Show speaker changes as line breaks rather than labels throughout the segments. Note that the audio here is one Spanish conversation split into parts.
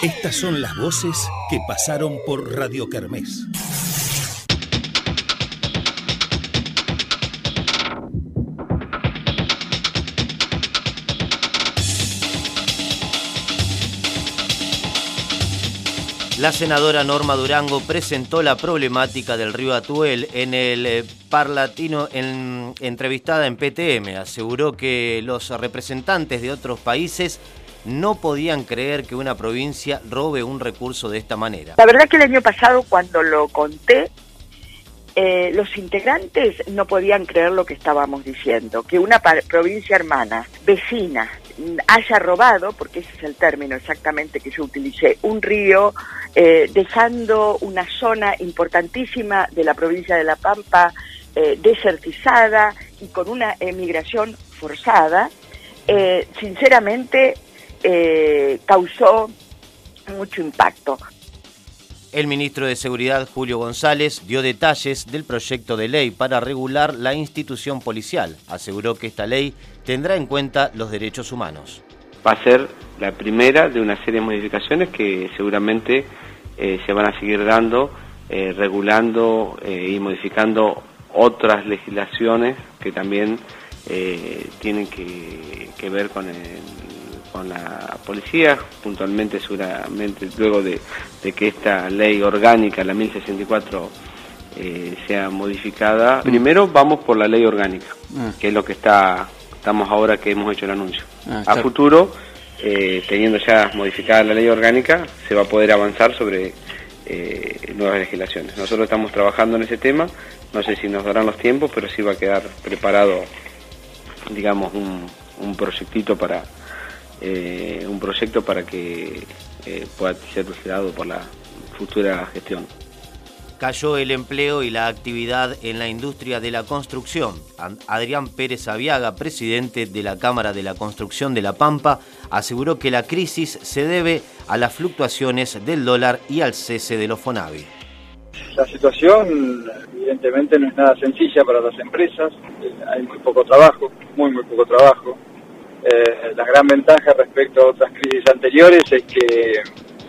Estas son las voces que pasaron por Radio Kermés.
La senadora Norma Durango presentó la problemática del río Atuel en el eh, Parlatino en, entrevistada en PTM. Aseguró que los representantes de otros países no podían creer que una provincia robe un recurso de esta manera.
La verdad que el año pasado cuando lo conté, eh, los integrantes no podían creer lo que estábamos diciendo, que una provincia hermana, vecina, haya robado, porque ese es el término exactamente que yo utilicé, un río, eh, dejando una zona importantísima de la provincia de La Pampa eh, desertizada y con una emigración forzada, sinceramente causó mucho impacto.
El ministro de Seguridad, Julio González, dio detalles del proyecto de ley para regular la institución policial. Aseguró que esta ley tendrá en cuenta los derechos humanos.
Va a ser la primera de una serie de modificaciones que seguramente eh, se van a seguir dando, eh, regulando eh, y modificando otras legislaciones que también tienen que, que ver con el con la policía, puntualmente seguramente luego de, que esta ley orgánica, la 1064, eh, sea modificada. Mm. Primero vamos por la ley orgánica, mm. que es lo que está estamos ahora que hemos hecho el anuncio. Ah, a futuro, eh, teniendo ya modificada la ley orgánica, se va a poder avanzar sobre eh, nuevas legislaciones. Nosotros estamos trabajando en ese tema, no sé si nos darán los tiempos, pero sí va a quedar preparado, digamos, un, un proyectito para eh, un proyecto para que eh, pueda ser considerado por la futura gestión.
Cayó el empleo y la actividad en la industria de la construcción. Adrián Pérez Aviaga, presidente de la Cámara de la Construcción de La Pampa, aseguró que la crisis se debe a las fluctuaciones del dólar y al cese de los FONAVI.
La situación evidentemente no es nada sencilla para las empresas, hay muy poco trabajo, muy muy poco trabajo. Eh, la gran ventaja respecto a otras crisis anteriores es que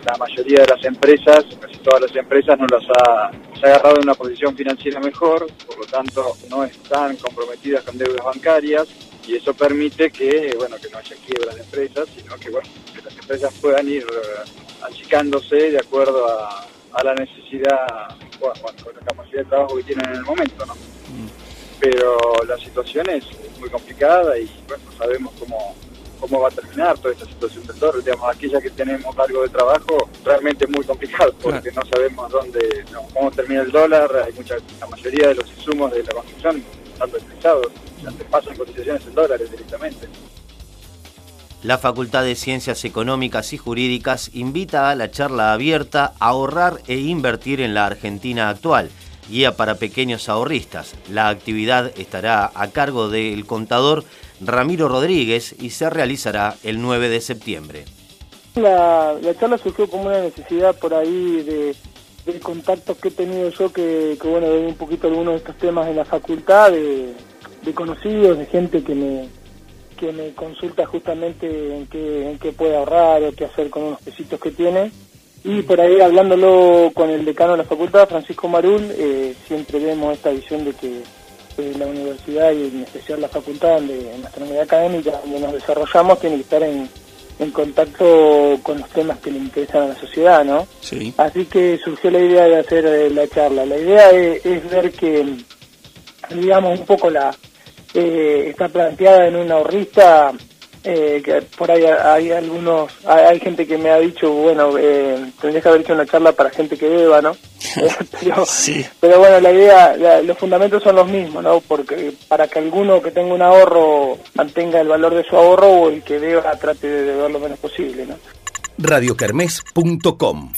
la mayoría de las empresas, casi todas las empresas, no las ha, agarrado en una posición financiera mejor, por lo tanto no están comprometidas con deudas bancarias y eso permite que, bueno, que no haya quiebras de empresas, sino que, bueno, que las empresas puedan ir eh, achicándose de acuerdo a, la necesidad, bueno, con la capacidad de trabajo que tienen en el momento, ¿no? Mm. Pero la situación es muy complicada y bueno, sabemos cómo, cómo va a terminar toda esta situación del dólar. Digamos, aquella que tenemos cargo de trabajo, realmente es muy complicado porque no sabemos dónde, cómo termina el dólar. Hay mucha, la mayoría de los insumos de la construcción están deslizados, se pasan cotizaciones en dólares directamente.
La Facultad de Ciencias Económicas y Jurídicas invita a la charla abierta a ahorrar e invertir en la Argentina actual guía para pequeños ahorristas. La actividad estará a cargo del contador Ramiro Rodríguez y se realizará el 9 de septiembre.
La, charla surgió como una necesidad por ahí de, contactos que he tenido yo, que, bueno, doy un poquito algunos de estos temas en la facultad, de, conocidos, de gente que me, que me consulta justamente en qué, en qué puede ahorrar o qué hacer con unos pesitos que tiene. Y por ahí hablándolo con el decano de la facultad, Francisco Marul, eh, siempre vemos esta visión de que eh, la universidad y en especial la facultad de nuestra unidad académica donde nos desarrollamos tiene que estar en, contacto con los temas que le interesan a la sociedad, ¿no? Sí. Así que surgió la idea de hacer eh, la charla. La idea es, ver que, digamos, un poco la está planteada en una ahorrista eh, que por ahí hay algunos, hay, gente que me ha dicho, bueno, eh, tendrías que haber hecho una charla para gente que beba, ¿no? pero, pero bueno, la idea, los fundamentos son los mismos, ¿no? Porque para que alguno que tenga un ahorro mantenga el valor de su ahorro o el que deba trate de beber lo menos posible, ¿no?
radiocarmes.com